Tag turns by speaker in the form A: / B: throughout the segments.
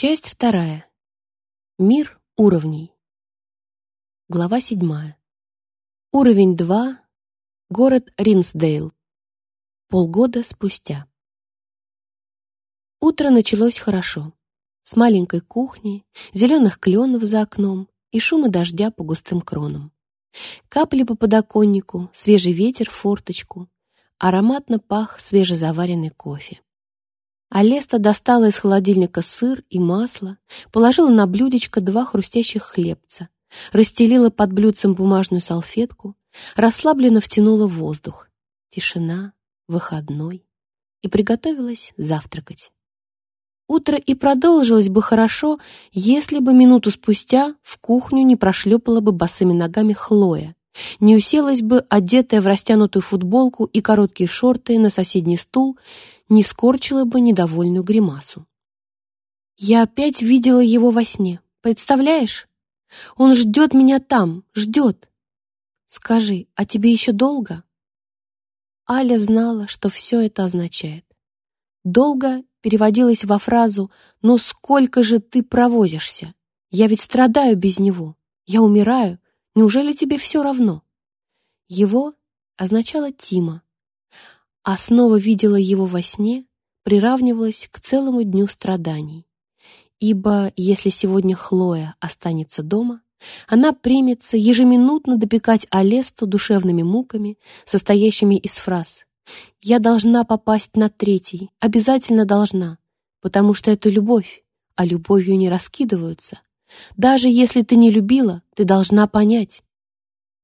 A: Часть вторая. Мир уровней. Глава седьмая. Уровень 2. Город Ринсдейл. Полгода спустя. Утро началось хорошо. С маленькой кухни, зеленых кленов за окном и шума дождя по густым кронам. Капли по подоконнику, свежий ветер в форточку. Ароматно пах свежезаваренный кофе. Алеста достала из холодильника сыр и масло, положила на блюдечко два хрустящих хлебца, расстелила под блюдцем бумажную салфетку, расслабленно втянула воздух. Тишина, выходной. И приготовилась завтракать. Утро и продолжилось бы хорошо, если бы минуту спустя в кухню не прошлепала бы босыми ногами Хлоя, не уселась бы, одетая в растянутую футболку и короткие шорты, на соседний стул, не скорчила бы недовольную гримасу. Я опять видела его во сне. Представляешь? Он ждет меня там, ждет. Скажи, а тебе еще долго? Аля знала, что все это означает. Долго переводилось во фразу «Но сколько же ты провозишься? Я ведь страдаю без него. Я умираю. Неужели тебе все равно?» Его означало Тима, а снова видела его во сне, приравнивалась к целому дню страданий. Ибо если сегодня Хлоя останется дома, она примется ежеминутно допекать Алесту душевными муками, состоящими из фраз «Я должна попасть на третий, обязательно должна, потому что это любовь, а любовью не раскидываются. Даже если ты не любила, ты должна понять.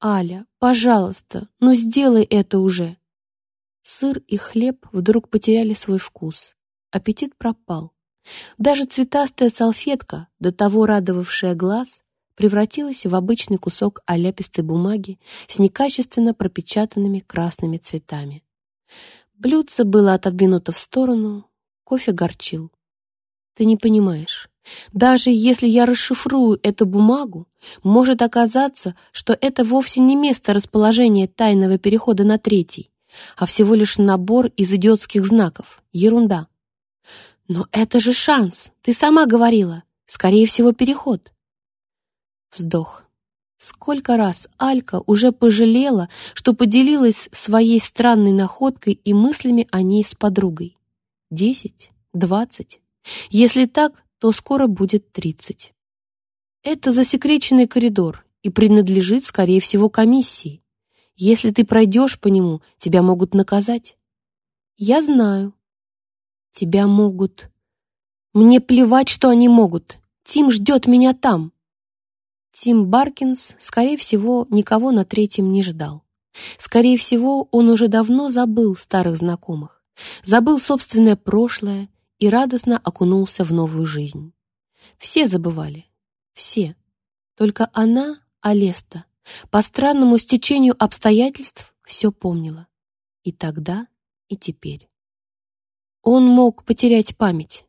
A: Аля, пожалуйста, ну сделай это уже. Сыр и хлеб вдруг потеряли свой вкус. Аппетит пропал. Даже цветастая салфетка, до того радовавшая глаз, превратилась в обычный кусок оляпистой бумаги с некачественно пропечатанными красными цветами. Блюдце было отодвинуто в сторону, кофе горчил. Ты не понимаешь. Даже если я расшифрую эту бумагу, может оказаться, что это вовсе не место расположения тайного перехода на третий, а всего лишь набор из идиотских знаков. Ерунда. Но это же шанс, ты сама говорила. Скорее всего, переход. Вздох. Сколько раз Алька уже пожалела, что поделилась своей странной находкой и мыслями о ней с подругой. Десять? Двадцать? Если так, то скоро будет тридцать. Это засекреченный коридор и принадлежит, скорее всего, комиссии. Если ты пройдешь по нему, тебя могут наказать. Я знаю. Тебя могут. Мне плевать, что они могут. Тим ждет меня там. Тим Баркинс, скорее всего, никого на третьем не ждал. Скорее всего, он уже давно забыл старых знакомых, забыл собственное прошлое и радостно окунулся в новую жизнь. Все забывали. Все. Только она, Алеста, по странному стечению обстоятельств все помнила. И тогда, и теперь. Он мог потерять память.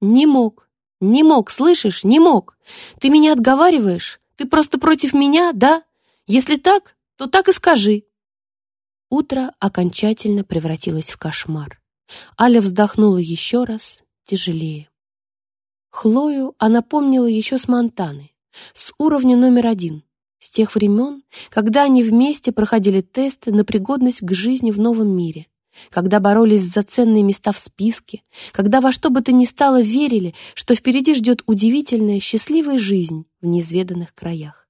A: Не мог. Не мог, слышишь? Не мог. Ты меня отговариваешь? Ты просто против меня, да? Если так, то так и скажи. Утро окончательно превратилось в кошмар. Аля вздохнула еще раз, тяжелее. Хлою она помнила еще с Монтаны, с уровня номер один, с тех времен, когда они вместе проходили тесты на пригодность к жизни в новом мире, когда боролись за ценные места в списке, когда во что бы то ни стало верили, что впереди ждет удивительная, счастливая жизнь в неизведанных краях.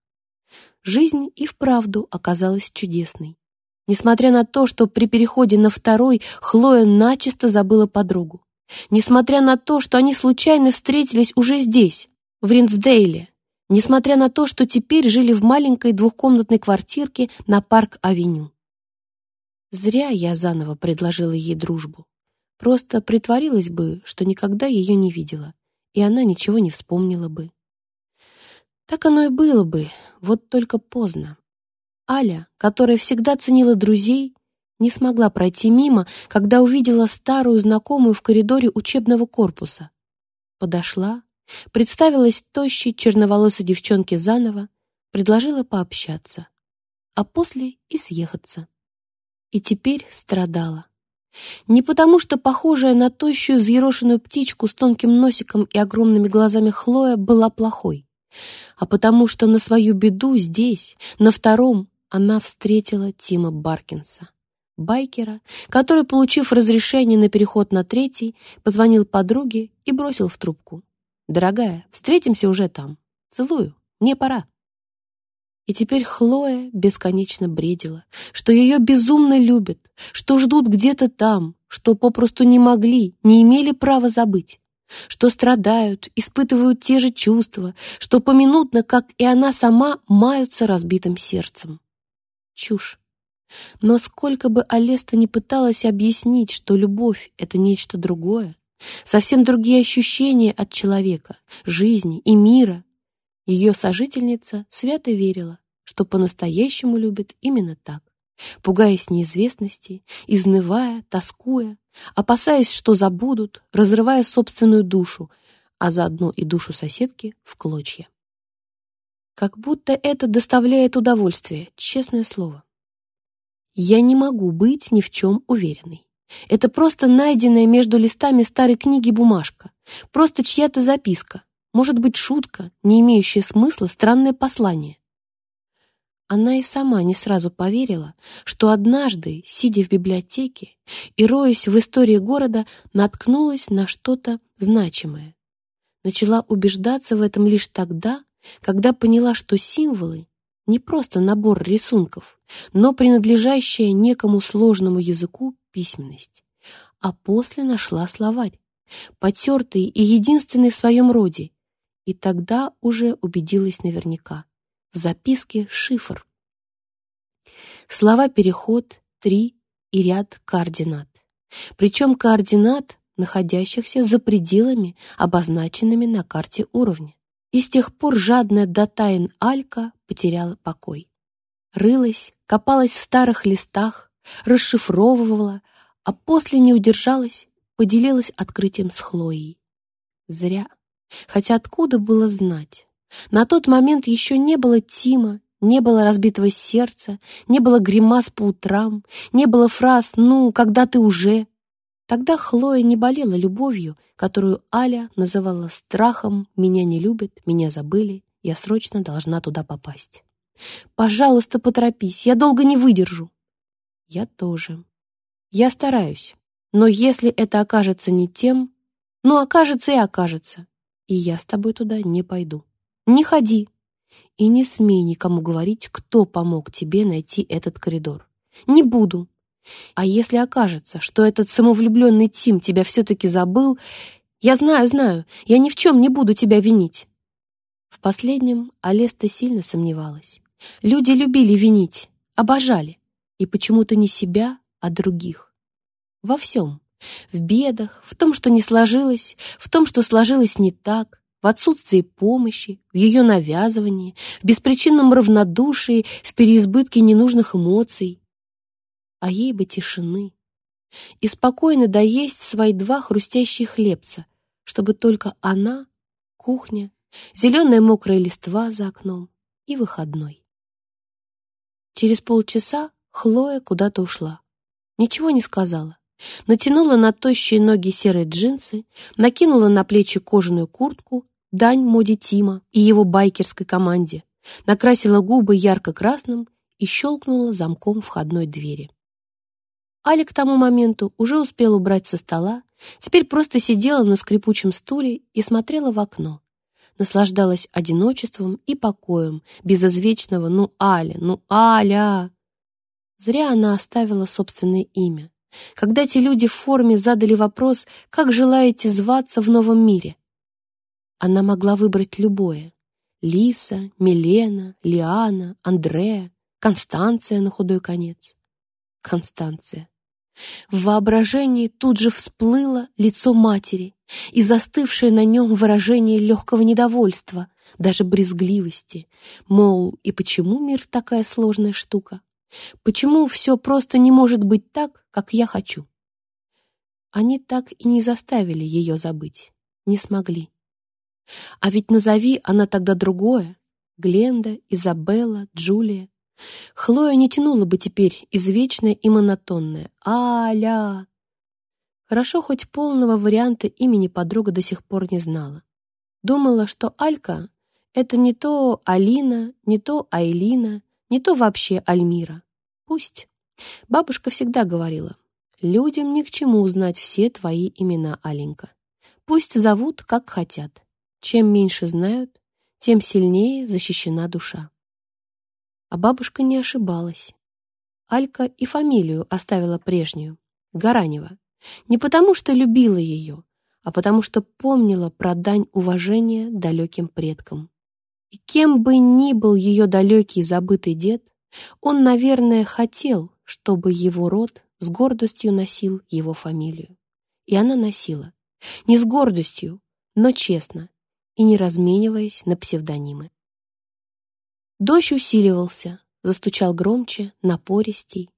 A: Жизнь и вправду оказалась чудесной. Несмотря на то, что при переходе на второй Хлоя начисто забыла подругу. Несмотря на то, что они случайно встретились уже здесь, в Ринсдейле, несмотря на то, что теперь жили в маленькой двухкомнатной квартирке на Парк-авеню. Зря я заново предложила ей дружбу. Просто притворилась бы, что никогда ее не видела, и она ничего не вспомнила бы. Так оно и было бы, вот только поздно. Аля, которая всегда ценила друзей, не смогла пройти мимо, когда увидела старую знакомую в коридоре учебного корпуса. Подошла, Представилась тощей, черноволосой девчонке заново, предложила пообщаться, а после и съехаться. И теперь страдала. Не потому, что похожая на тощую взъерошенную птичку с тонким носиком и огромными глазами Хлоя была плохой, а потому что на свою беду здесь, на втором, она встретила Тима Баркинса, байкера, который, получив разрешение на переход на третий, позвонил подруге и бросил в трубку. «Дорогая, встретимся уже там. Целую. Мне пора». И теперь Хлоя бесконечно бредила, что ее безумно любят, что ждут где-то там, что попросту не могли, не имели права забыть, что страдают, испытывают те же чувства, что поминутно, как и она сама, маются разбитым сердцем. Чушь. Но сколько бы Алеста не пыталась объяснить, что любовь — это нечто другое, совсем другие ощущения от человека, жизни и мира, ее сожительница свято верила, что по-настоящему любит именно так, пугаясь неизвестности, изнывая, тоскуя, опасаясь, что забудут, разрывая собственную душу, а заодно и душу соседки в клочья. Как будто это доставляет удовольствие, честное слово. Я не могу быть ни в чем уверенной. Это просто найденная между листами старой книги бумажка, просто чья-то записка, может быть, шутка, не имеющая смысла, странное послание. Она и сама не сразу поверила, что однажды, сидя в библиотеке и роясь в истории города, наткнулась на что-то значимое. Начала убеждаться в этом лишь тогда, когда поняла, что символы — не просто набор рисунков, но принадлежащая некому сложному языку письменность. А после нашла словарь, потертый и единственный в своем роде, и тогда уже убедилась наверняка. В записке шифр. Слова «переход», «три» и ряд координат. Причем координат, находящихся за пределами, обозначенными на карте уровня. И с тех пор жадная Датайн Алька потеряла покой. Рылась, копалась в старых листах, расшифровывала, а после не удержалась, поделилась открытием с Хлоей. Зря. Хотя откуда было знать? На тот момент еще не было Тима, не было разбитого сердца, не было гримас по утрам, не было фраз «ну, когда ты уже?». Тогда Хлоя не болела любовью, которую Аля называла страхом «меня не любят, меня забыли, я срочно должна туда попасть». «Пожалуйста, поторопись, я долго не выдержу». «Я тоже. Я стараюсь, но если это окажется не тем, ну, окажется и окажется и я с тобой туда не пойду. Не ходи. И не смей никому говорить, кто помог тебе найти этот коридор. Не буду. А если окажется, что этот самовлюбленный Тим тебя все-таки забыл, я знаю, знаю, я ни в чем не буду тебя винить. В последнем Алеста сильно сомневалась. Люди любили винить, обожали. И почему-то не себя, а других. Во всем. В бедах, в том, что не сложилось, в том, что сложилось не так, в отсутствии помощи, в ее навязывании, в беспричинном равнодушии, в переизбытке ненужных эмоций. А ей бы тишины. И спокойно доесть свои два хрустящие хлебца, чтобы только она, кухня, зеленая мокрая листва за окном и выходной. Через полчаса Хлоя куда-то ушла. Ничего не сказала. Натянула на тощие ноги серые джинсы, накинула на плечи кожаную куртку, дань моде Тима и его байкерской команде, накрасила губы ярко-красным и щелкнула замком входной двери. Аля к тому моменту уже успела убрать со стола, теперь просто сидела на скрипучем стуле и смотрела в окно. Наслаждалась одиночеством и покоем, без извечного «ну, Аля, ну, Аля!». Зря она оставила собственное имя. Когда эти люди в форме задали вопрос, как желаете зваться в новом мире, она могла выбрать любое. Лиса, Милена, Лиана, Андрея, Констанция на худой конец. Констанция. В воображении тут же всплыло лицо матери и застывшее на нем выражение легкого недовольства, даже брезгливости. Мол, и почему мир такая сложная штука? Почему все просто не может быть так, как я хочу? Они так и не заставили ее забыть, не смогли. А ведь назови она тогда другое. Гленда, Изабелла, Джулия. Хлоя не тянула бы теперь извечное и монотонное «Аля». Хорошо, хоть полного варианта имени подруга до сих пор не знала. Думала, что Алька — это не то Алина, не то Айлина, не то вообще Альмира. Пусть. Бабушка всегда говорила, людям ни к чему узнать все твои имена, Аленька. Пусть зовут, как хотят. Чем меньше знают, тем сильнее защищена душа. А бабушка не ошибалась. Алька и фамилию оставила прежнюю — Гаранева. Не потому, что любила ее, а потому что помнила про дань уважения далеким предкам. И кем бы ни был ее далекий забытый дед, он, наверное, хотел, чтобы его род с гордостью носил его фамилию. И она носила. Не с гордостью, но честно, и не размениваясь на псевдонимы. Дождь усиливался, застучал громче, напористей.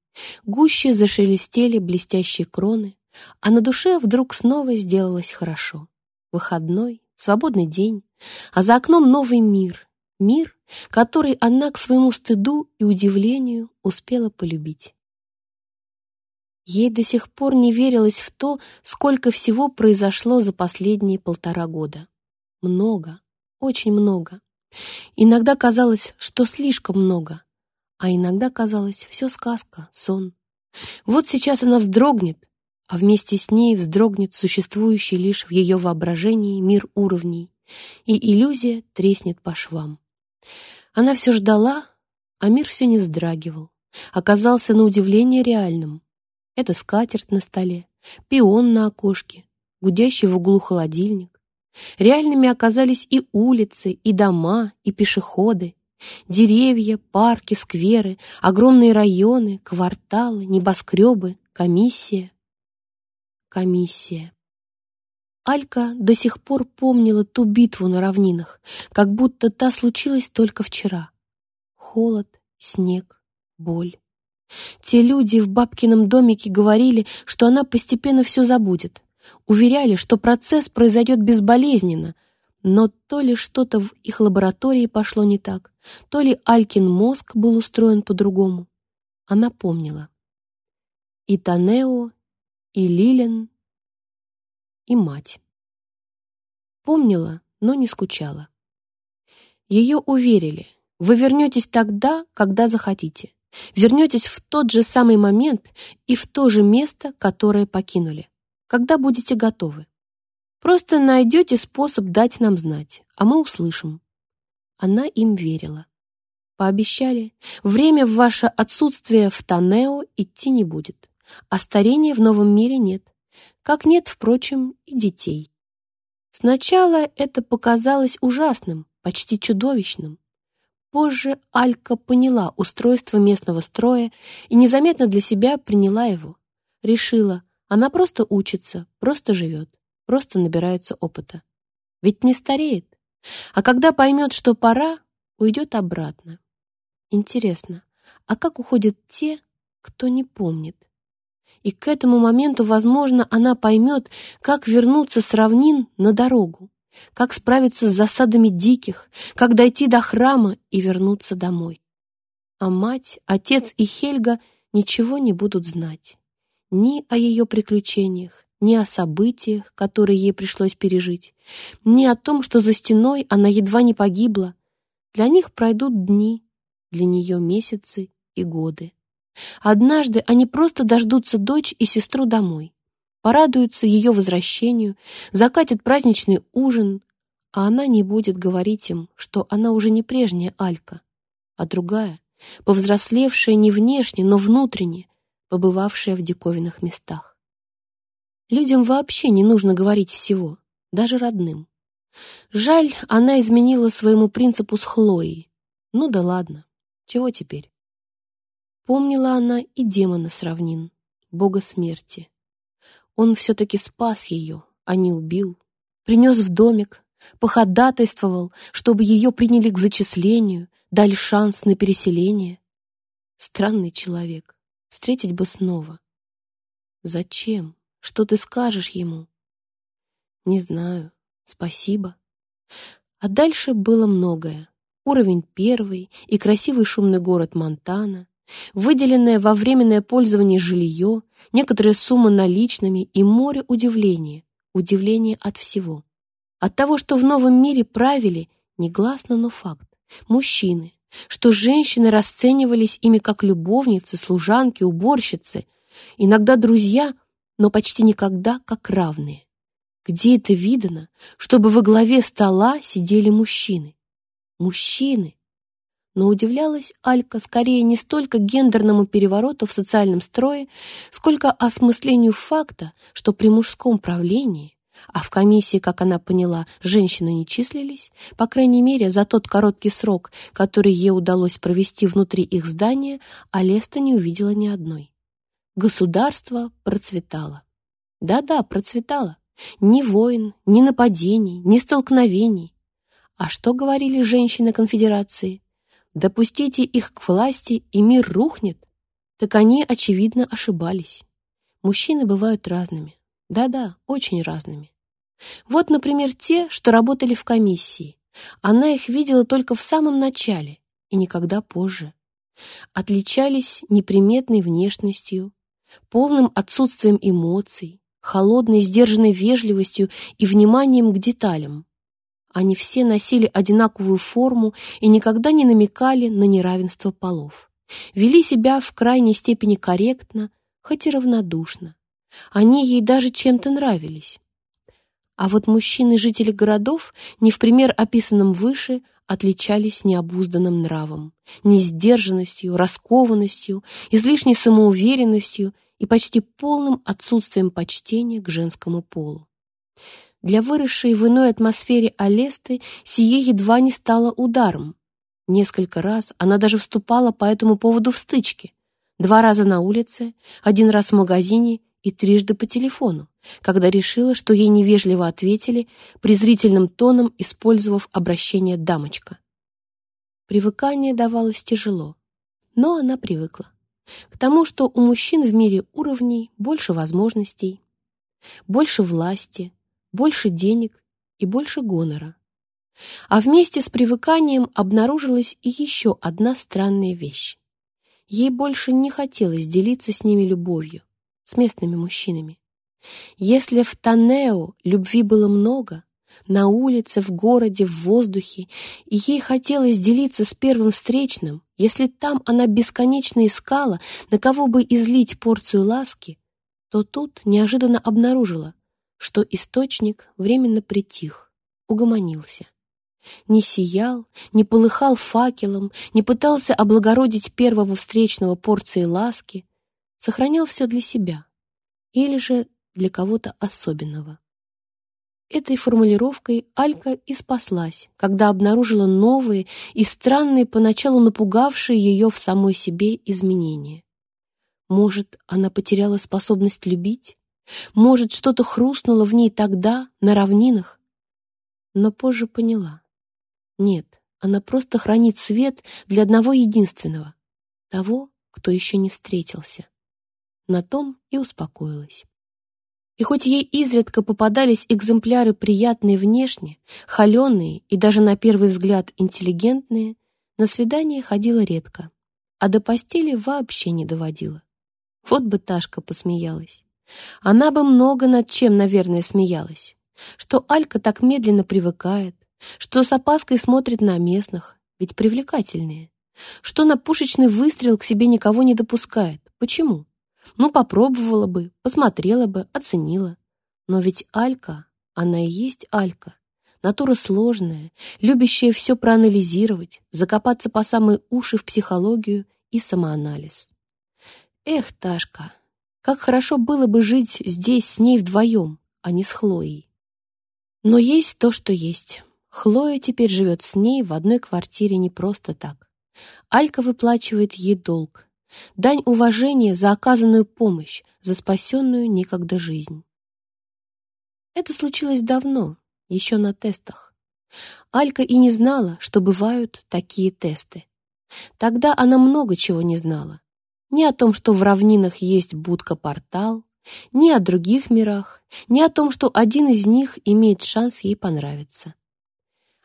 A: Гуще зашелестели блестящие кроны, а на душе вдруг снова сделалось хорошо. Выходной, свободный день, а за окном новый мир. Мир, который она к своему стыду и удивлению успела полюбить. Ей до сих пор не верилось в то, сколько всего произошло за последние полтора года. Много, очень много. Иногда казалось, что слишком много, а иногда казалось, все сказка, сон. Вот сейчас она вздрогнет, а вместе с ней вздрогнет существующий лишь в ее воображении мир уровней, и иллюзия треснет по швам. Она все ждала, а мир все не вздрагивал, оказался на удивление реальным. Это скатерть на столе, пион на окошке, гудящий в углу холодильник. Реальными оказались и улицы, и дома, и пешеходы, деревья, парки, скверы, огромные районы, кварталы, небоскребы, комиссия комиссия. Алька до сих пор помнила ту битву на равнинах, как будто та случилась только вчера. Холод, снег, боль. Те люди в бабкином домике говорили, что она постепенно все забудет. Уверяли, что процесс произойдет безболезненно, но то ли что-то в их лаборатории пошло не так, то ли Алькин мозг был устроен по-другому. Она помнила. И Танео, и Лилин, и мать. Помнила, но не скучала. Ее уверили, вы вернетесь тогда, когда захотите. Вернетесь в тот же самый момент и в то же место, которое покинули, когда будете готовы. Просто найдете способ дать нам знать, а мы услышим. Она им верила. Пообещали, время в ваше отсутствие в Танео идти не будет а старения в новом мире нет, как нет, впрочем, и детей. Сначала это показалось ужасным, почти чудовищным. Позже Алька поняла устройство местного строя и незаметно для себя приняла его. Решила, она просто учится, просто живет, просто набирается опыта. Ведь не стареет. А когда поймет, что пора, уйдет обратно. Интересно, а как уходят те, кто не помнит? и к этому моменту, возможно, она поймет, как вернуться с равнин на дорогу, как справиться с засадами диких, как дойти до храма и вернуться домой. А мать, отец и Хельга ничего не будут знать. Ни о ее приключениях, ни о событиях, которые ей пришлось пережить, ни о том, что за стеной она едва не погибла. Для них пройдут дни, для нее месяцы и годы. Однажды они просто дождутся дочь и сестру домой, порадуются ее возвращению, закатят праздничный ужин, а она не будет говорить им, что она уже не прежняя Алька, а другая, повзрослевшая не внешне, но внутренне, побывавшая в диковинных местах. Людям вообще не нужно говорить всего, даже родным. Жаль, она изменила своему принципу с Хлоей. Ну да ладно, чего теперь? Помнила она и демона с равнин, бога смерти. Он все-таки спас ее, а не убил. Принес в домик, походатайствовал, чтобы ее приняли к зачислению, дали шанс на переселение. Странный человек. Встретить бы снова. Зачем? Что ты скажешь ему? Не знаю. Спасибо. А дальше было многое. Уровень первый и красивый шумный город Монтана, выделенное во временное пользование жилье, некоторые суммы наличными и море удивления, удивление от всего. От того, что в новом мире правили, негласно, но факт, мужчины, что женщины расценивались ими как любовницы, служанки, уборщицы, иногда друзья, но почти никогда как равные. Где это видано, чтобы во главе стола сидели мужчины? Мужчины! Но удивлялась Алька скорее не столько гендерному перевороту в социальном строе, сколько осмыслению факта, что при мужском правлении а в комиссии, как она поняла, женщины не числились, по крайней мере, за тот короткий срок, который ей удалось провести внутри их здания, Алеста не увидела ни одной. Государство процветало. Да-да, процветало. Ни войн, ни нападений, ни столкновений. А что говорили женщины конфедерации? Допустите их к власти, и мир рухнет. Так они, очевидно, ошибались. Мужчины бывают разными. Да-да, очень разными. Вот, например, те, что работали в комиссии. Она их видела только в самом начале и никогда позже. Отличались неприметной внешностью, полным отсутствием эмоций, холодной, сдержанной вежливостью и вниманием к деталям. Они все носили одинаковую форму и никогда не намекали на неравенство полов. Вели себя в крайней степени корректно, хоть и равнодушно. Они ей даже чем-то нравились. А вот мужчины-жители городов, не в пример описанным выше, отличались необузданным нравом, несдержанностью, раскованностью, излишней самоуверенностью и почти полным отсутствием почтения к женскому полу. Для выросшей в иной атмосфере Алесты сие едва не стало ударом. Несколько раз она даже вступала по этому поводу в стычки. Два раза на улице, один раз в магазине и трижды по телефону, когда решила, что ей невежливо ответили, презрительным тоном использовав обращение «дамочка». Привыкание давалось тяжело, но она привыкла. К тому, что у мужчин в мире уровней больше возможностей, больше власти, больше денег и больше гонора. А вместе с привыканием обнаружилась и еще одна странная вещь. Ей больше не хотелось делиться с ними любовью, с местными мужчинами. Если в Танео любви было много, на улице, в городе, в воздухе, и ей хотелось делиться с первым встречным, если там она бесконечно искала, на кого бы излить порцию ласки, то тут неожиданно обнаружила, что источник временно притих, угомонился. Не сиял, не полыхал факелом, не пытался облагородить первого встречного порции ласки, сохранял все для себя или же для кого-то особенного. Этой формулировкой Алька и спаслась, когда обнаружила новые и странные, поначалу напугавшие ее в самой себе изменения. Может, она потеряла способность любить? Может, что-то хрустнуло в ней тогда, на равнинах? Но позже поняла. Нет, она просто хранит свет для одного единственного, того, кто еще не встретился. На том и успокоилась. И хоть ей изредка попадались экземпляры приятные внешне, холеные и даже на первый взгляд интеллигентные, на свидание ходила редко, а до постели вообще не доводила. Вот бы Ташка посмеялась. Она бы много над чем, наверное, смеялась. Что Алька так медленно привыкает, что с опаской смотрит на местных, ведь привлекательные. Что на пушечный выстрел к себе никого не допускает. Почему? Ну, попробовала бы, посмотрела бы, оценила. Но ведь Алька, она и есть Алька. Натура сложная, любящая все проанализировать, закопаться по самые уши в психологию и самоанализ. Эх, Ташка, как хорошо было бы жить здесь с ней вдвоем, а не с Хлоей. Но есть то, что есть. Хлоя теперь живет с ней в одной квартире не просто так. Алька выплачивает ей долг, Дань уважения за оказанную помощь, за спасенную некогда жизнь. Это случилось давно, еще на тестах. Алька и не знала, что бывают такие тесты. Тогда она много чего не знала. Ни о том, что в равнинах есть будка-портал, ни о других мирах, ни о том, что один из них имеет шанс ей понравиться.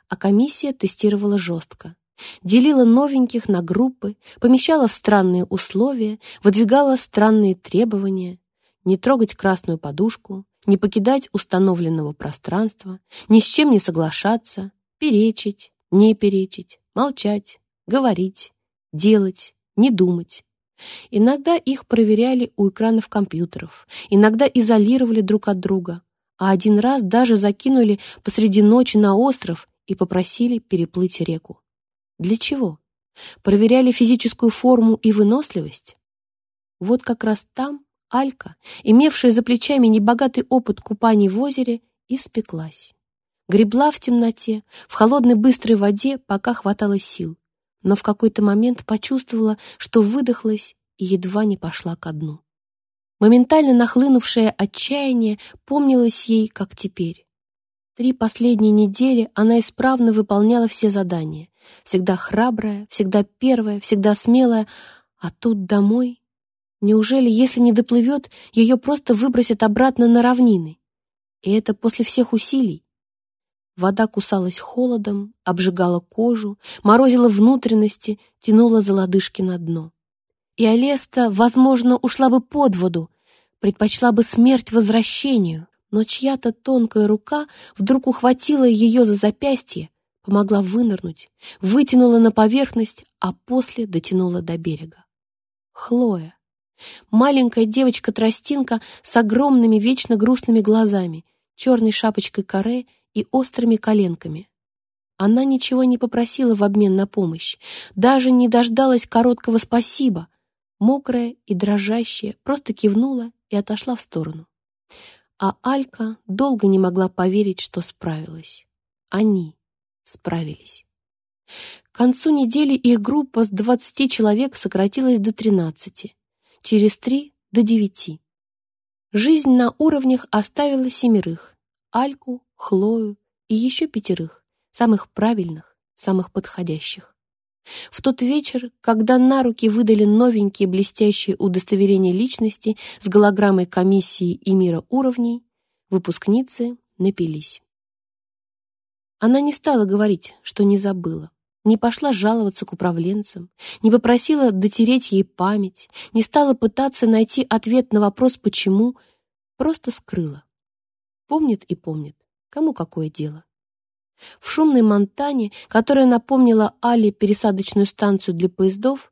A: А комиссия тестировала жестко, делила новеньких на группы, помещала в странные условия, выдвигала странные требования. Не трогать красную подушку, не покидать установленного пространства, ни с чем не соглашаться, перечить, не перечить, молчать, говорить, делать, не думать. Иногда их проверяли у экранов компьютеров, иногда изолировали друг от друга, а один раз даже закинули посреди ночи на остров и попросили переплыть реку. Для чего? Проверяли физическую форму и выносливость? Вот как раз там Алька, имевшая за плечами небогатый опыт купаний в озере, испеклась. Гребла в темноте, в холодной быстрой воде, пока хватало сил, но в какой-то момент почувствовала, что выдохлась и едва не пошла ко дну. Моментально нахлынувшее отчаяние помнилось ей, как теперь. Три последние недели она исправно выполняла все задания. Всегда храбрая, всегда первая, всегда смелая. А тут домой. Неужели, если не доплывет, ее просто выбросят обратно на равнины? И это после всех усилий? Вода кусалась холодом, обжигала кожу, морозила внутренности, тянула за лодыжки на дно. И Алеста, возможно, ушла бы под воду, предпочла бы смерть возвращению, но чья-то тонкая рука вдруг ухватила ее за запястье, помогла вынырнуть, вытянула на поверхность, а после дотянула до берега. Хлоя. Маленькая девочка-тростинка с огромными вечно грустными глазами, черной шапочкой каре и острыми коленками. Она ничего не попросила в обмен на помощь, даже не дождалась короткого «спасибо», мокрая и дрожащая, просто кивнула и отошла в сторону. А Алька долго не могла поверить, что справилась. Они справились. К концу недели их группа с 20 человек сократилась до 13, через три — до 9. Жизнь на уровнях оставила семерых — Альку, Хлою и еще пятерых, самых правильных, самых подходящих. В тот вечер, когда на руки выдали новенькие блестящие удостоверения личности с голограммой комиссии и мира уровней, выпускницы напились. Она не стала говорить, что не забыла, не пошла жаловаться к управленцам, не попросила дотереть ей память, не стала пытаться найти ответ на вопрос «почему», просто скрыла. Помнит и помнит, кому какое дело. В шумной Монтане, которая напомнила Али пересадочную станцию для поездов,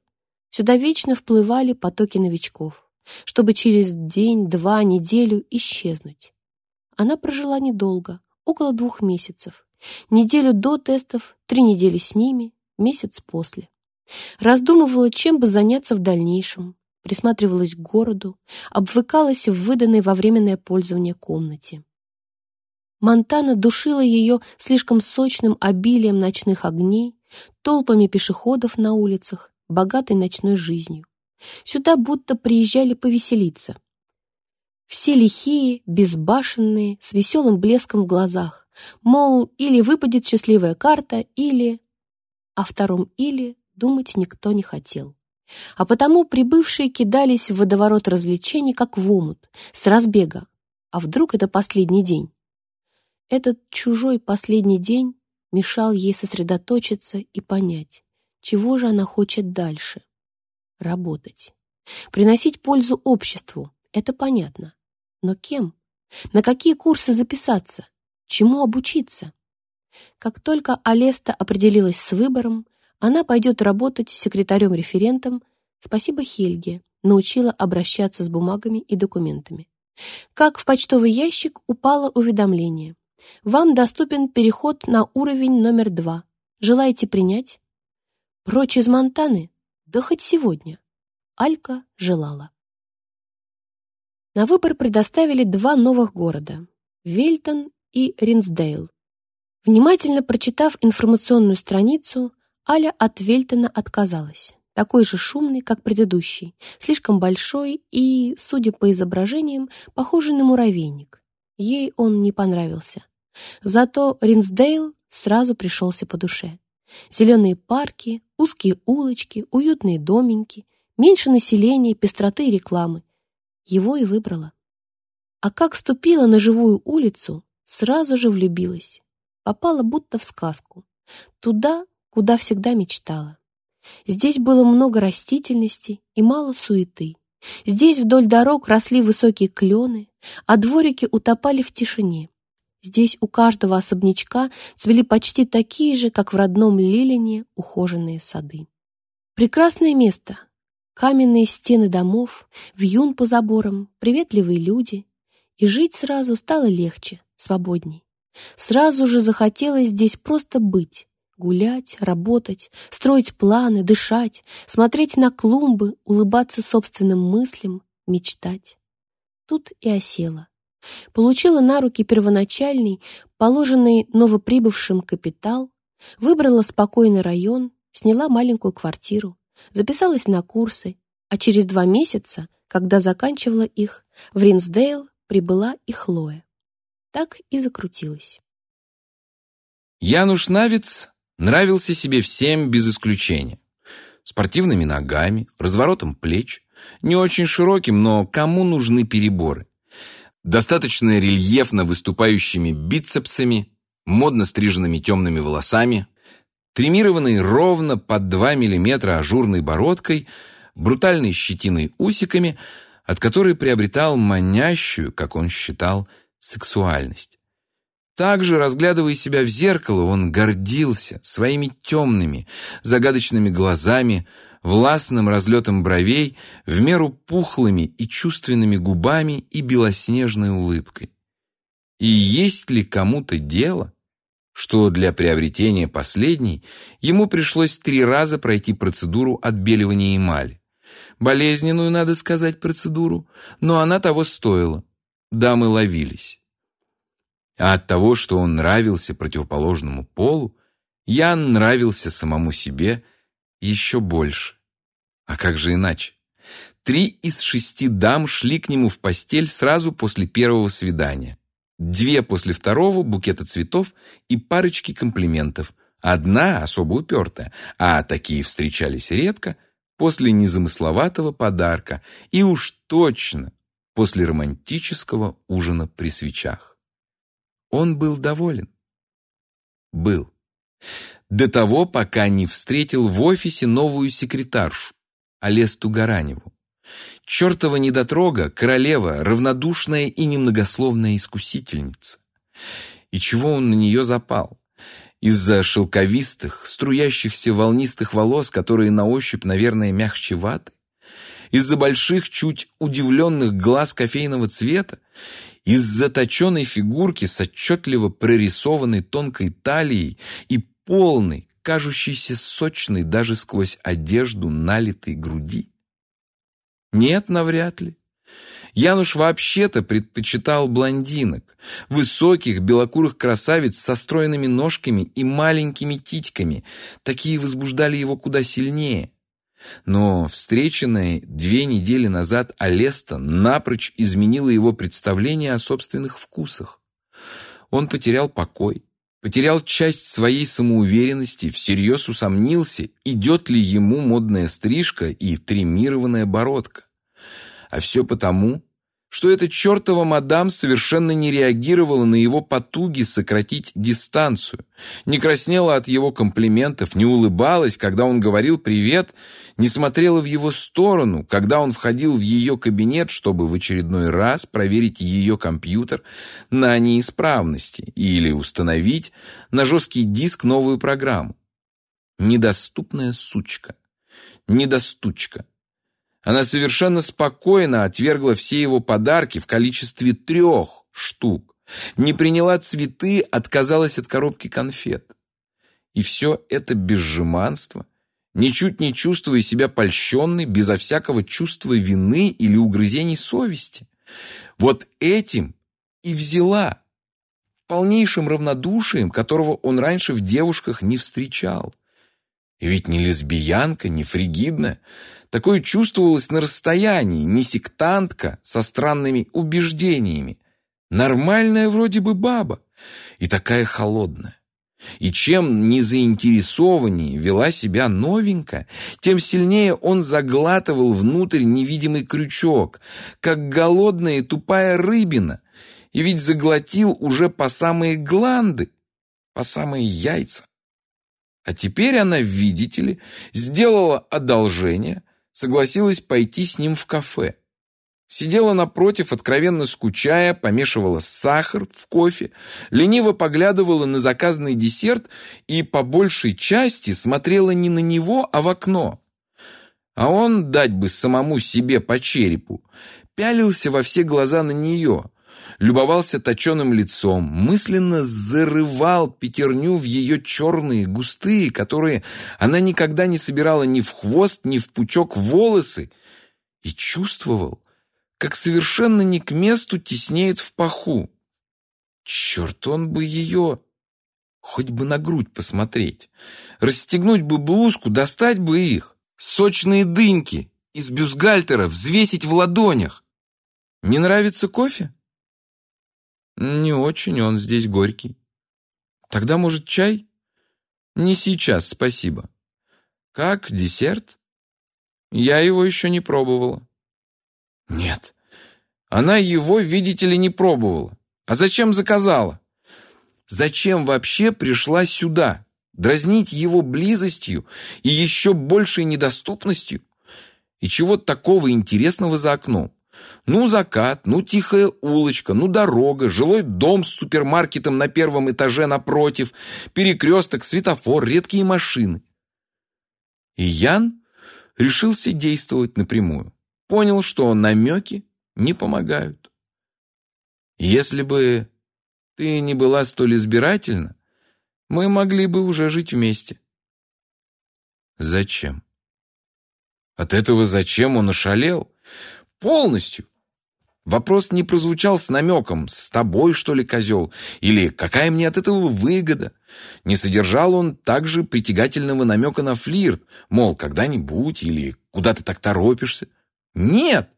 A: сюда вечно вплывали потоки новичков, чтобы через день, два, неделю исчезнуть. Она прожила недолго, около двух месяцев. Неделю до тестов, три недели с ними, месяц после. Раздумывала, чем бы заняться в дальнейшем, присматривалась к городу, обвыкалась в выданной во временное пользование комнате. Монтана душила ее слишком сочным обилием ночных огней, толпами пешеходов на улицах, богатой ночной жизнью. Сюда будто приезжали повеселиться. Все лихие, безбашенные, с веселым блеском в глазах. Мол, или выпадет счастливая карта, или... О втором «или» думать никто не хотел. А потому прибывшие кидались в водоворот развлечений, как в омут, с разбега. А вдруг это последний день? Этот чужой последний день мешал ей сосредоточиться и понять, чего же она хочет дальше. Работать. Приносить пользу обществу — это понятно. Но кем? На какие курсы записаться? Чему обучиться? Как только Алеста определилась с выбором, она пойдет работать секретарем-референтом, спасибо Хельге, научила обращаться с бумагами и документами. Как в почтовый ящик упало уведомление. Вам доступен переход на уровень номер два. Желаете принять? Прочь из Монтаны? Да хоть сегодня. Алька желала. На выбор предоставили два новых города — Вельтон и Ринсдейл. Внимательно прочитав информационную страницу, Аля от Вельтона отказалась. Такой же шумный, как предыдущий, слишком большой и, судя по изображениям, похожий на муравейник. Ей он не понравился. Зато Ринсдейл сразу пришелся по душе. Зеленые парки, узкие улочки, уютные доминки, меньше населения, пестроты и рекламы. Его и выбрала. А как ступила на живую улицу, сразу же влюбилась. Попала будто в сказку. Туда, куда всегда мечтала. Здесь было много растительности и мало суеты. Здесь вдоль дорог росли высокие клены, а дворики утопали в тишине. Здесь у каждого особнячка цвели почти такие же, как в родном Лилине, ухоженные сады. Прекрасное место. Каменные стены домов, вьюн по заборам, приветливые люди. И жить сразу стало легче, свободней. Сразу же захотелось здесь просто быть, гулять, работать, строить планы, дышать, смотреть на клумбы, улыбаться собственным мыслям, мечтать. Тут и осела. Получила на руки первоначальный, положенный новоприбывшим капитал, выбрала спокойный район, сняла маленькую квартиру, записалась на курсы, а через два месяца, когда заканчивала их, в Ринсдейл прибыла и Хлоя. Так и закрутилась.
B: Януш Навиц нравился себе всем без исключения. Спортивными ногами, разворотом плеч, не очень широким, но кому нужны переборы? Достаточно рельефно выступающими бицепсами, модно стриженными темными волосами, тримированной ровно под 2 мм ажурной бородкой, брутальной щетиной усиками, от которой приобретал манящую, как он считал, сексуальность. Также, разглядывая себя в зеркало, он гордился своими темными, загадочными глазами, властным разлетом бровей, в меру пухлыми и чувственными губами и белоснежной улыбкой. И есть ли кому-то дело, что для приобретения последней ему пришлось три раза пройти процедуру отбеливания эмали? Болезненную, надо сказать, процедуру, но она того стоила. Дамы ловились. А от того, что он нравился противоположному полу, Ян нравился самому себе еще больше. А как же иначе? Три из шести дам шли к нему в постель сразу после первого свидания. Две после второго букета цветов и парочки комплиментов. Одна особо упертая, а такие встречались редко, после незамысловатого подарка и уж точно после романтического ужина при свечах. Он был доволен. Был. До того, пока не встретил в офисе новую секретаршу, Алесту Гараневу. Чертова недотрога, королева, равнодушная и немногословная искусительница. И чего он на нее запал? Из-за шелковистых, струящихся волнистых волос, которые на ощупь, наверное, мягче ваты? Из-за больших, чуть удивленных глаз кофейного цвета? из заточенной фигурки с отчетливо прорисованной тонкой талией и полной, кажущейся сочной даже сквозь одежду налитой груди? Нет, навряд ли. Януш вообще-то предпочитал блондинок, высоких белокурых красавиц со стройными ножками и маленькими титьками. Такие возбуждали его куда сильнее. Но встреченная две недели назад Алеста напрочь изменила его представление о собственных вкусах. Он потерял покой, потерял часть своей самоуверенности, всерьез усомнился, идет ли ему модная стрижка и тримированная бородка. А все потому, что эта чертова мадам совершенно не реагировала на его потуги сократить дистанцию, не краснела от его комплиментов, не улыбалась, когда он говорил «привет», не смотрела в его сторону, когда он входил в ее кабинет, чтобы в очередной раз проверить ее компьютер на неисправности или установить на жесткий диск новую программу. Недоступная сучка. Недостучка. Она совершенно спокойно отвергла все его подарки в количестве трех штук. Не приняла цветы, отказалась от коробки конфет. И все это безжеманство, ничуть не чувствуя себя польщенной, безо всякого чувства вины или угрызений совести. Вот этим и взяла, полнейшим равнодушием, которого он раньше в девушках не встречал. И ведь не лесбиянка, не фригидная, Такое чувствовалось на расстоянии, не сектантка со странными убеждениями. Нормальная вроде бы баба и такая холодная. И чем незаинтересованнее вела себя новенькая, тем сильнее он заглатывал внутрь невидимый крючок, как голодная и тупая рыбина, и ведь заглотил уже по самые гланды, по самые яйца. А теперь она, видите ли, сделала одолжение, согласилась пойти с ним в кафе. Сидела напротив, откровенно скучая, помешивала сахар в кофе, лениво поглядывала на заказанный десерт и по большей части смотрела не на него, а в окно. А он, дать бы самому себе по черепу, пялился во все глаза на нее, любовался точеным лицом, мысленно зарывал пятерню в ее черные, густые, которые она никогда не собирала ни в хвост, ни в пучок волосы, и чувствовал, как совершенно не к месту теснеет в паху. Черт, он бы ее... Хоть бы на грудь посмотреть. Расстегнуть бы блузку, достать бы их. Сочные дыньки из бюстгальтера взвесить в ладонях. Не нравится кофе? Не очень, он здесь горький. Тогда, может, чай? Не сейчас, спасибо. Как десерт? Я его еще не пробовала. Нет, она его, видите ли, не пробовала. А зачем заказала? Зачем вообще пришла сюда? Дразнить его близостью и еще большей недоступностью? И чего такого интересного за окном? Ну, закат, ну, тихая улочка, ну, дорога, жилой дом с супермаркетом на первом этаже напротив, перекресток, светофор, редкие машины. И Ян решился действовать напрямую. Понял, что намеки не помогают. Если бы ты не была столь избирательна, мы могли бы уже жить вместе. Зачем? От этого зачем он ошалел? Полностью. Вопрос не прозвучал с намеком «С тобой, что ли, козел?» или «Какая мне от этого выгода?» Не содержал он также притягательного намека на флирт, мол, когда-нибудь или «Куда ты так торопишься?» Нет!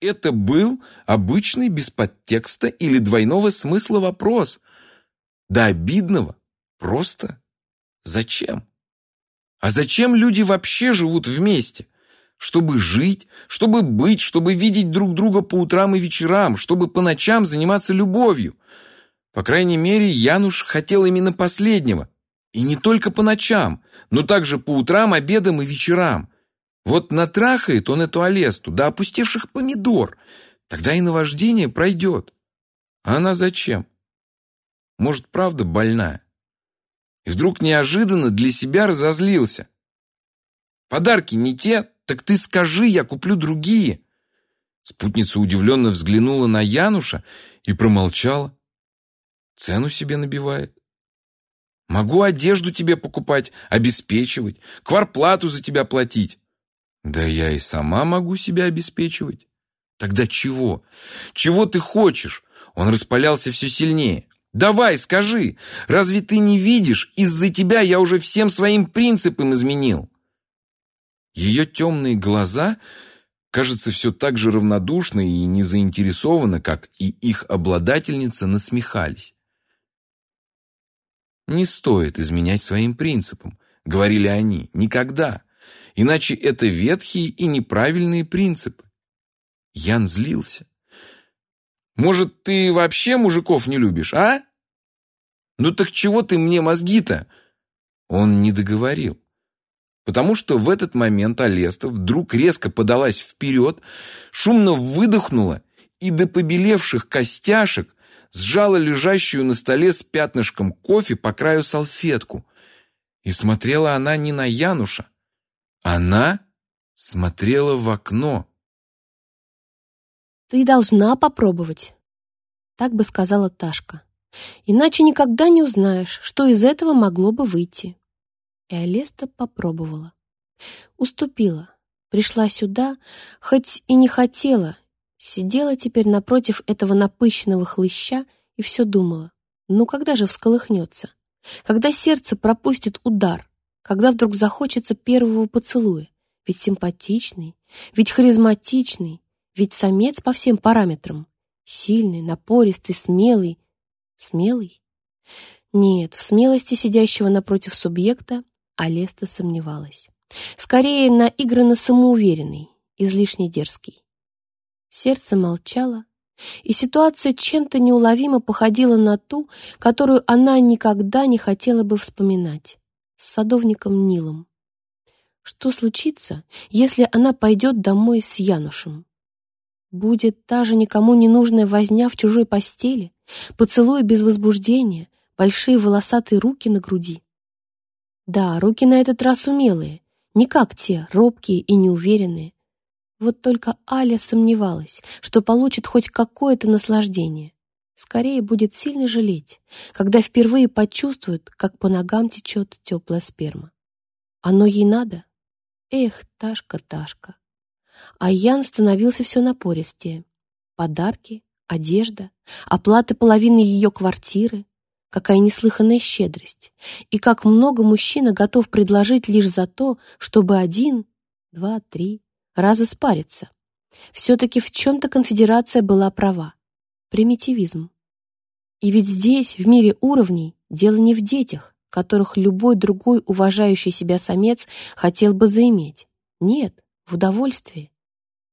B: Это был обычный без подтекста или двойного смысла вопрос. До обидного. Просто зачем? А зачем люди вообще живут вместе? Чтобы жить, чтобы быть, чтобы видеть друг друга по утрам и вечерам, чтобы по ночам заниматься любовью. По крайней мере, Януш хотел именно последнего. И не только по ночам, но также по утрам, обедам и вечерам. Вот натрахает он эту Алесту, да опустевших помидор. Тогда и наваждение пройдет. А она зачем? Может, правда больная? И вдруг неожиданно для себя разозлился. Подарки не те, так ты скажи, я куплю другие. Спутница удивленно взглянула на Януша и промолчала. Цену себе набивает. Могу одежду тебе покупать, обеспечивать, кварплату за тебя платить. Да я и сама могу себя обеспечивать. Тогда чего? Чего ты хочешь? Он распалялся все сильнее. Давай, скажи, разве ты не видишь, из-за тебя я уже всем своим принципам изменил? Ее темные глаза, кажется, все так же равнодушно и не заинтересованы, как и их обладательница, насмехались. «Не стоит изменять своим принципам», — говорили они, — «никогда, иначе это ветхие и неправильные принципы». Ян злился. «Может, ты вообще мужиков не любишь, а? Ну так чего ты мне мозги-то?» Он не договорил потому что в этот момент Алеста вдруг резко подалась вперед, шумно выдохнула и до побелевших костяшек сжала лежащую на столе с пятнышком кофе по краю салфетку. И смотрела она не на Януша. Она смотрела в окно.
A: «Ты должна попробовать», — так бы сказала Ташка. «Иначе никогда не узнаешь, что из этого могло бы выйти». И Алеста попробовала. Уступила. Пришла сюда, хоть и не хотела. Сидела теперь напротив этого напыщенного хлыща и все думала. Ну когда же всколыхнется? Когда сердце пропустит удар? Когда вдруг захочется первого поцелуя? Ведь симпатичный, ведь харизматичный, ведь самец по всем параметрам. Сильный, напористый, смелый. Смелый? Нет, в смелости сидящего напротив субъекта Алеста сомневалась. Скорее, наигранно самоуверенный, излишне дерзкий. Сердце молчало, и ситуация чем-то неуловимо походила на ту, которую она никогда не хотела бы вспоминать. с садовником Нилом. Что случится, если она пойдет домой с Янушем? Будет та же никому не нужная возня в чужой постели, поцелуй без возбуждения, большие волосатые руки на груди. Да, руки на этот раз умелые, не как те, робкие и неуверенные. Вот только Аля сомневалась, что получит хоть какое-то наслаждение. Скорее будет сильно жалеть, когда впервые почувствует, как по ногам течет теплая сперма. Оно ей надо? Эх, Ташка, Ташка. А Ян становился все напористее. Подарки, одежда, оплата половины ее квартиры. Какая неслыханная щедрость. И как много мужчина готов предложить лишь за то, чтобы один, два, три раза спариться. Все-таки в чем-то конфедерация была права. Примитивизм. И ведь здесь, в мире уровней, дело не в детях, которых любой другой уважающий себя самец хотел бы заиметь. Нет, в удовольствии.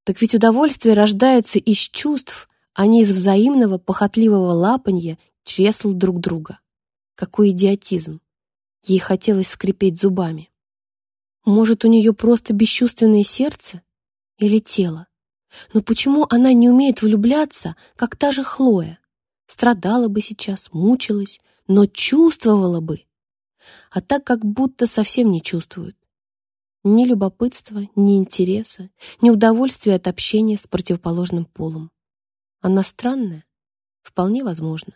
A: Так ведь удовольствие рождается из чувств, а не из взаимного похотливого лапанья чресл друг друга. Какой идиотизм. Ей хотелось скрипеть зубами. Может, у нее просто бесчувственное сердце? Или тело? Но почему она не умеет влюбляться, как та же Хлоя? Страдала бы сейчас, мучилась, но чувствовала бы. А так как будто совсем не чувствует. Ни любопытства, ни интереса, ни удовольствия от общения с противоположным полом. Она странная? Вполне возможно.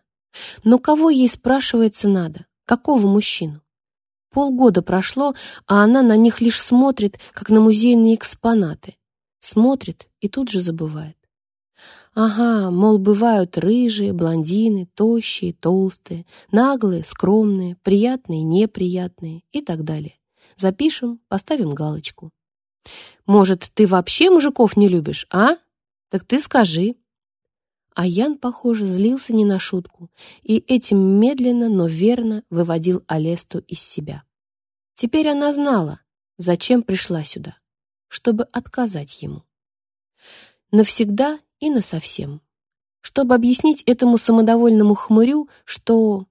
A: Но кого ей, спрашивается, надо? Какого мужчину? Полгода прошло, а она на них лишь смотрит, как на музейные экспонаты. Смотрит и тут же забывает. Ага, мол, бывают рыжие, блондины, тощие, толстые, наглые, скромные, приятные, неприятные и так далее. Запишем, поставим галочку. Может, ты вообще мужиков не любишь, а? Так ты скажи. А Ян, похоже, злился не на шутку и этим медленно, но верно выводил Алесту из себя. Теперь она знала, зачем пришла сюда чтобы отказать ему. Навсегда и насовсем. Чтобы объяснить этому самодовольному хмырю, что...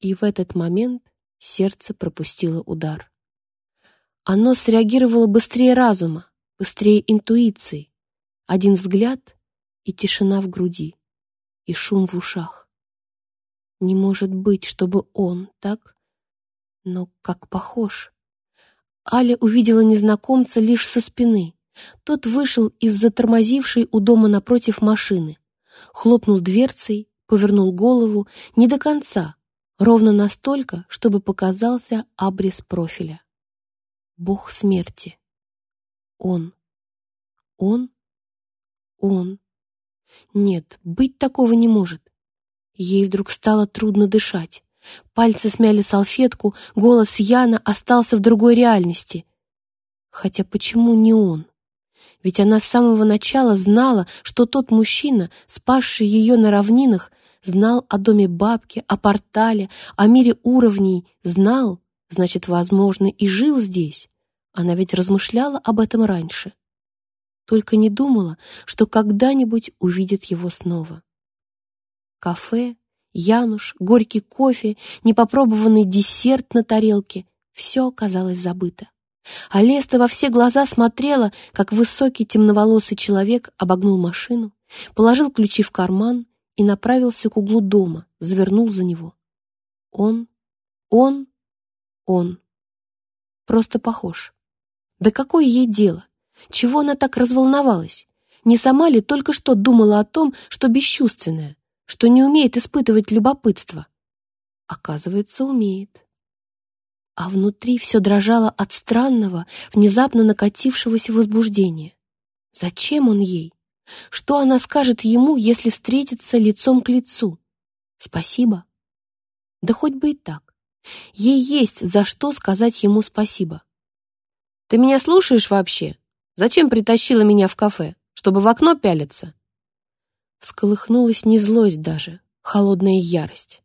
A: И в этот момент сердце пропустило удар. Оно среагировало быстрее разума, быстрее интуиции. Один взгляд и тишина в груди, и шум в ушах. Не может быть, чтобы он так, но как похож. Аля увидела незнакомца лишь со спины. Тот вышел из затормозившей у дома напротив машины, хлопнул дверцей, повернул голову не до конца, ровно настолько, чтобы показался абрис профиля. Бог смерти. Он. Он? Он. Нет, быть такого не может. Ей вдруг стало трудно дышать. Пальцы смяли салфетку, голос Яна остался в другой реальности. Хотя почему не он? Ведь она с самого начала знала, что тот мужчина, спасший ее на равнинах, знал о доме бабки, о портале, о мире уровней, знал, значит, возможно, и жил здесь. Она ведь размышляла об этом раньше. Только не думала, что когда-нибудь увидит его снова. Кафе, Януш, горький кофе, непопробованный десерт на тарелке — все оказалось забыто. А Леста во все глаза смотрела, как высокий темноволосый человек обогнул машину, положил ключи в карман и направился к углу дома, завернул за него. Он, он, он. Просто похож. Да какое ей дело? Чего она так разволновалась? Не сама ли только что думала о том, что бесчувственная? что не умеет испытывать любопытство. Оказывается, умеет. А внутри все дрожало от странного, внезапно накатившегося возбуждения. Зачем он ей? Что она скажет ему, если встретится лицом к лицу? Спасибо? Да хоть бы и так. Ей есть за что сказать ему спасибо. «Ты меня слушаешь вообще? Зачем притащила меня в кафе? Чтобы в окно пялиться?» Всколыхнулась не злость даже, холодная ярость.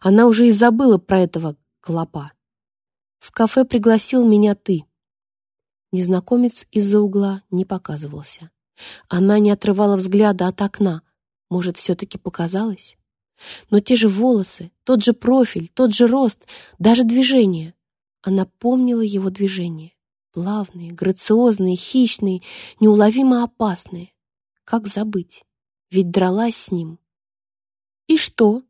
A: Она уже и забыла про этого клопа. В кафе пригласил меня ты. Незнакомец из-за угла не показывался. Она не отрывала взгляда от окна. Может, все-таки показалось? Но те же волосы, тот же профиль, тот же рост, даже движение. Она помнила его движения. Плавные, грациозные, хищные, неуловимо опасные. Как забыть? Ведь дралась с ним. «И что?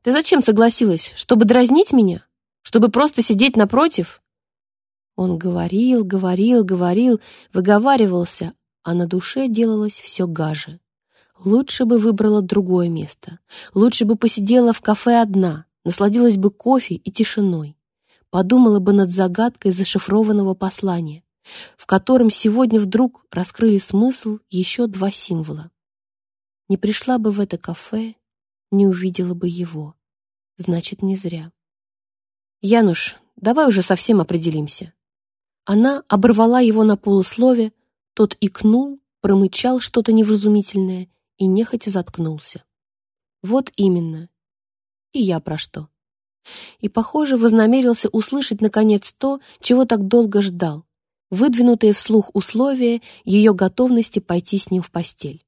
A: Ты зачем согласилась? Чтобы дразнить меня? Чтобы просто сидеть напротив?» Он говорил, говорил, говорил, выговаривался, а на душе делалось все гаже. Лучше бы выбрала другое место. Лучше бы посидела в кафе одна, насладилась бы кофе и тишиной. Подумала бы над загадкой зашифрованного послания, в котором сегодня вдруг раскрыли смысл еще два символа. Не пришла бы в это кафе, не увидела бы его. Значит, не зря. «Януш, давай уже совсем определимся». Она оборвала его на полуслове, тот икнул, промычал что-то невразумительное и нехотя заткнулся. Вот именно. И я про что. И, похоже, вознамерился услышать, наконец, то, чего так долго ждал, выдвинутые вслух условия ее готовности пойти с ним в постель.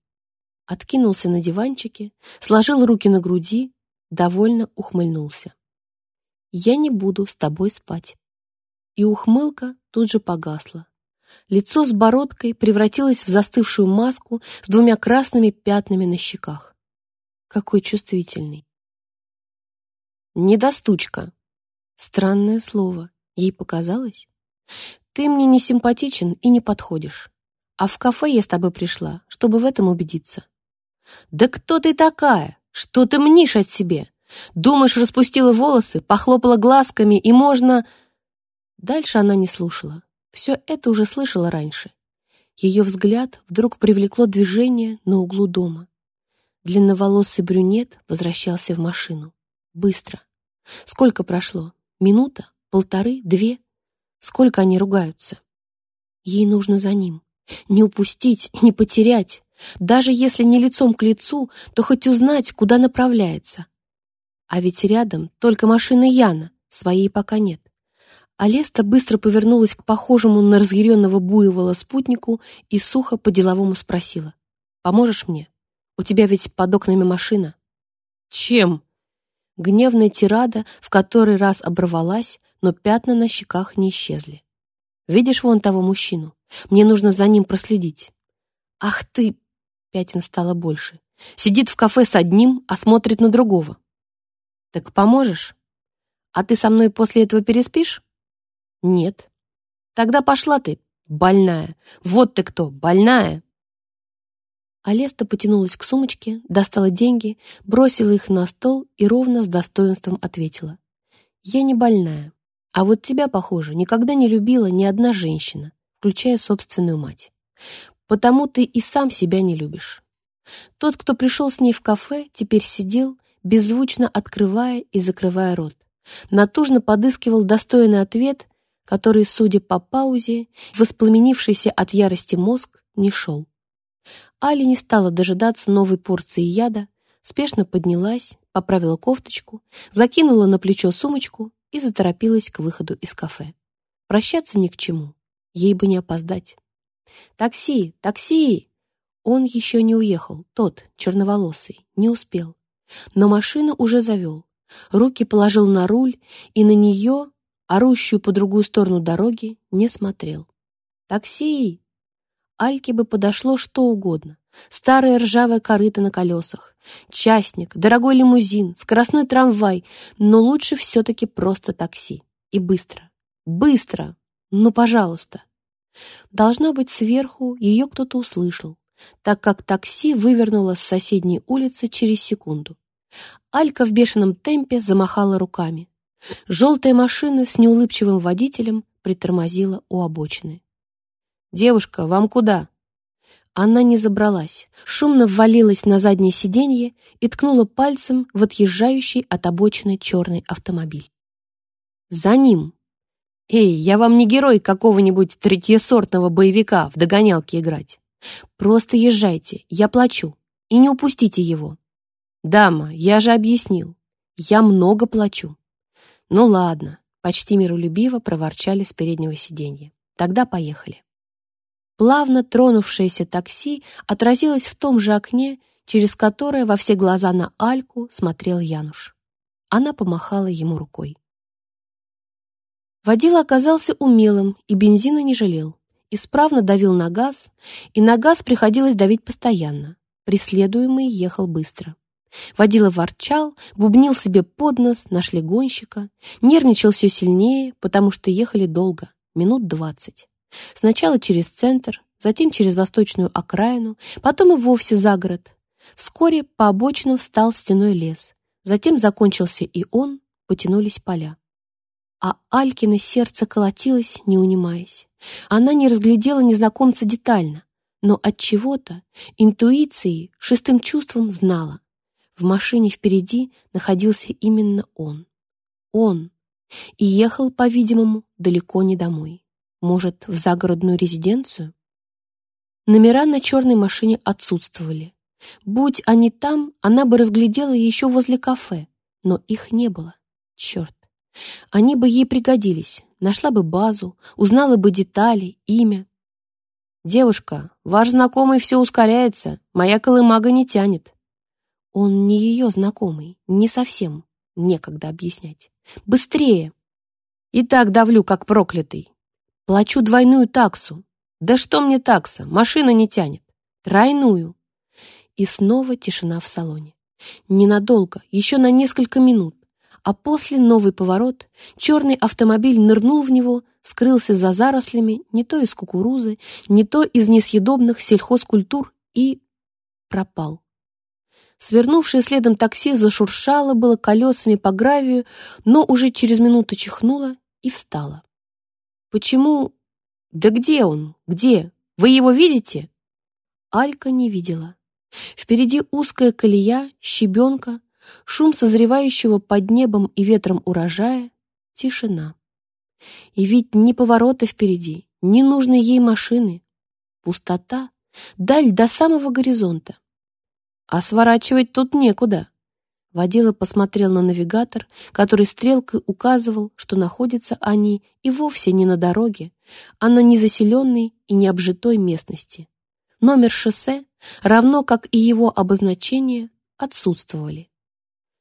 A: Откинулся на диванчике, сложил руки на груди, довольно ухмыльнулся. «Я не буду с тобой спать». И ухмылка тут же погасла. Лицо с бородкой превратилось в застывшую маску с двумя красными пятнами на щеках. Какой чувствительный. Недостучка. Странное слово. Ей показалось. Ты мне не симпатичен и не подходишь. А в кафе я с тобой пришла, чтобы в этом убедиться. Да кто ты такая? Что ты мнишь от себе? Думаешь, распустила волосы, похлопала глазками и можно... Дальше она не слушала. Все это уже слышала раньше. Ее взгляд вдруг привлекло движение на углу дома. Длинноволосый брюнет возвращался в машину. Быстро. Сколько прошло? Минута? Полторы? Две? Сколько они ругаются? Ей нужно за ним. Не упустить, не потерять. Даже если не лицом к лицу, то хоть узнать, куда направляется. А ведь рядом только машина Яна, своей пока нет. Алеста быстро повернулась к похожему на разъяренного буйвола спутнику и сухо по-деловому спросила. «Поможешь мне? У тебя ведь под окнами машина». «Чем?» Гневная тирада в который раз оборвалась, но пятна на щеках не исчезли. «Видишь вон того мужчину? Мне нужно за ним проследить». «Ах ты!» Пятен стало больше. «Сидит в кафе с одним, а смотрит на другого». «Так поможешь? А ты со мной после этого переспишь?» «Нет». «Тогда пошла ты, больная. Вот ты кто, больная!» Алеста потянулась к сумочке, достала деньги, бросила их на стол и ровно с достоинством ответила. «Я не больная. А вот тебя, похоже, никогда не любила ни одна женщина, включая собственную мать. Потому ты и сам себя не любишь. Тот, кто пришел с ней в кафе, теперь сидел, беззвучно открывая и закрывая рот. Натужно подыскивал достойный ответ, который, судя по паузе, воспламенившийся от ярости мозг, не шел. Али не стала дожидаться новой порции яда, спешно поднялась, поправила кофточку, закинула на плечо сумочку и заторопилась к выходу из кафе. Прощаться ни к чему, ей бы не опоздать. «Такси! Такси!» Он еще не уехал, тот, черноволосый, не успел. Но машину уже завел. Руки положил на руль и на нее, орущую по другую сторону дороги, не смотрел. «Такси!» Альке бы подошло что угодно. Старая ржавая корыта на колесах, частник, дорогой лимузин, скоростной трамвай, но лучше все-таки просто такси. И быстро. Быстро! Ну, пожалуйста. Должно быть, сверху ее кто-то услышал, так как такси вывернуло с соседней улицы через секунду. Алька в бешеном темпе замахала руками. Желтая машина с неулыбчивым водителем притормозила у обочины. «Девушка, вам куда?» Она не забралась, шумно ввалилась на заднее сиденье и ткнула пальцем в отъезжающий от обочины черный автомобиль. «За ним!» «Эй, я вам не герой какого-нибудь третьесортного боевика в догонялке играть. Просто езжайте, я плачу, и не упустите его». «Дама, я же объяснил, я много плачу». «Ну ладно», — почти миролюбиво проворчали с переднего сиденья. «Тогда поехали». Плавно тронувшееся такси отразилось в том же окне, через которое во все глаза на Альку смотрел Януш. Она помахала ему рукой. Водила оказался умелым и бензина не жалел. Исправно давил на газ, и на газ приходилось давить постоянно. Преследуемый ехал быстро. Водила ворчал, бубнил себе под нос, нашли гонщика, нервничал все сильнее, потому что ехали долго, минут двадцать. Сначала через центр, затем через восточную окраину, потом и вовсе за город. Вскоре по обочинам встал стеной лес. Затем закончился и он, потянулись поля. А Алькино сердце колотилось, не унимаясь. Она не разглядела незнакомца детально, но от чего-то, интуицией, шестым чувством знала. В машине впереди находился именно он. Он. И ехал, по-видимому, далеко не домой. Может, в загородную резиденцию? Номера на черной машине отсутствовали. Будь они там, она бы разглядела еще возле кафе, но их не было. Черт. Они бы ей пригодились. Нашла бы базу, узнала бы детали, имя. «Девушка, ваш знакомый все ускоряется, моя колымага не тянет». Он не ее знакомый, не совсем. Некогда объяснять. «Быстрее!» «И так давлю, как проклятый. Плачу двойную таксу. Да что мне такса, машина не тянет. Тройную». И снова тишина в салоне. Ненадолго, еще на несколько минут а после новый поворот, черный автомобиль нырнул в него, скрылся за зарослями не то из кукурузы, не то из несъедобных сельхозкультур и пропал. Свернувшее следом такси зашуршало было колесами по гравию, но уже через минуту чихнуло и встало. «Почему? Да где он? Где? Вы его видите?» Алька не видела. Впереди узкая колея, щебенка, шум созревающего под небом и ветром урожая, тишина. И ведь ни поворота впереди, ни нужной ей машины. Пустота, даль до самого горизонта. А сворачивать тут некуда. Водила посмотрел на навигатор, который стрелкой указывал, что находятся они и вовсе не на дороге, а на незаселенной и необжитой местности. Номер шоссе, равно как и его обозначение, отсутствовали.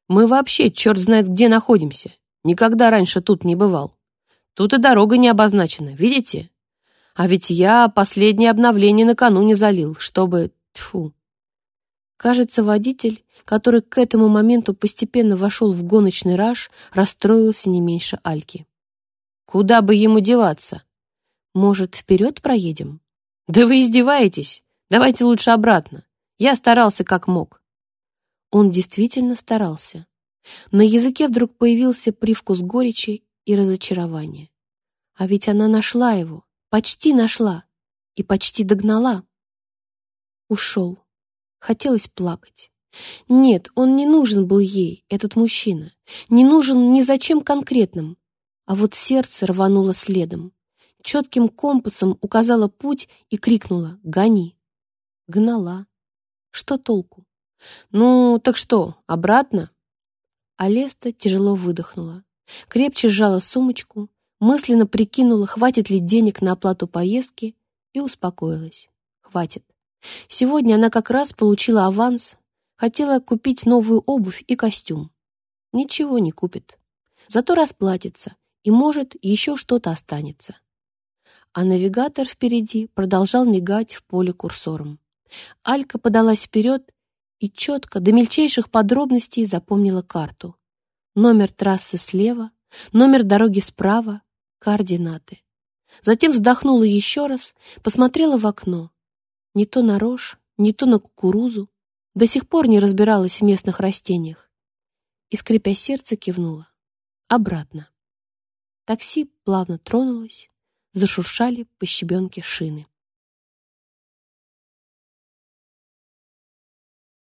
A: Мы вообще черт знает где находимся. Никогда раньше тут не бывал. Тут и дорога не обозначена, видите? А ведь я последнее обновление накануне залил, чтобы... Тьфу. Кажется, водитель, который к этому моменту постепенно вошел в гоночный раж, расстроился не меньше Альки. Куда бы ему деваться? Может, вперед проедем? Да вы издеваетесь. Давайте лучше обратно. Я старался как мог. Он действительно старался. На языке вдруг появился привкус горечи и разочарования. А ведь она нашла его, почти нашла и почти догнала. Ушел. Хотелось плакать. Нет, он не нужен был ей, этот мужчина. Не нужен ни зачем конкретным. А вот сердце рвануло следом. Четким компасом указала путь и крикнула «Гони!». Гнала. Что толку? «Ну, так что, обратно?» Алеста тяжело выдохнула, крепче сжала сумочку, мысленно прикинула, хватит ли денег на оплату поездки, и успокоилась. Хватит. Сегодня она как раз получила аванс, хотела купить новую обувь и костюм. Ничего не купит. Зато расплатится, и, может, еще что-то останется. А навигатор впереди продолжал мигать в поле курсором. Алька подалась вперед и четко, до мельчайших подробностей запомнила карту. Номер трассы слева, номер дороги справа, координаты. Затем вздохнула еще раз, посмотрела в окно. Не то на рожь, не то на кукурузу. До сих пор не разбиралась в местных растениях. И, скрипя сердце, кивнула. Обратно. Такси плавно тронулось, зашуршали по щебенке шины.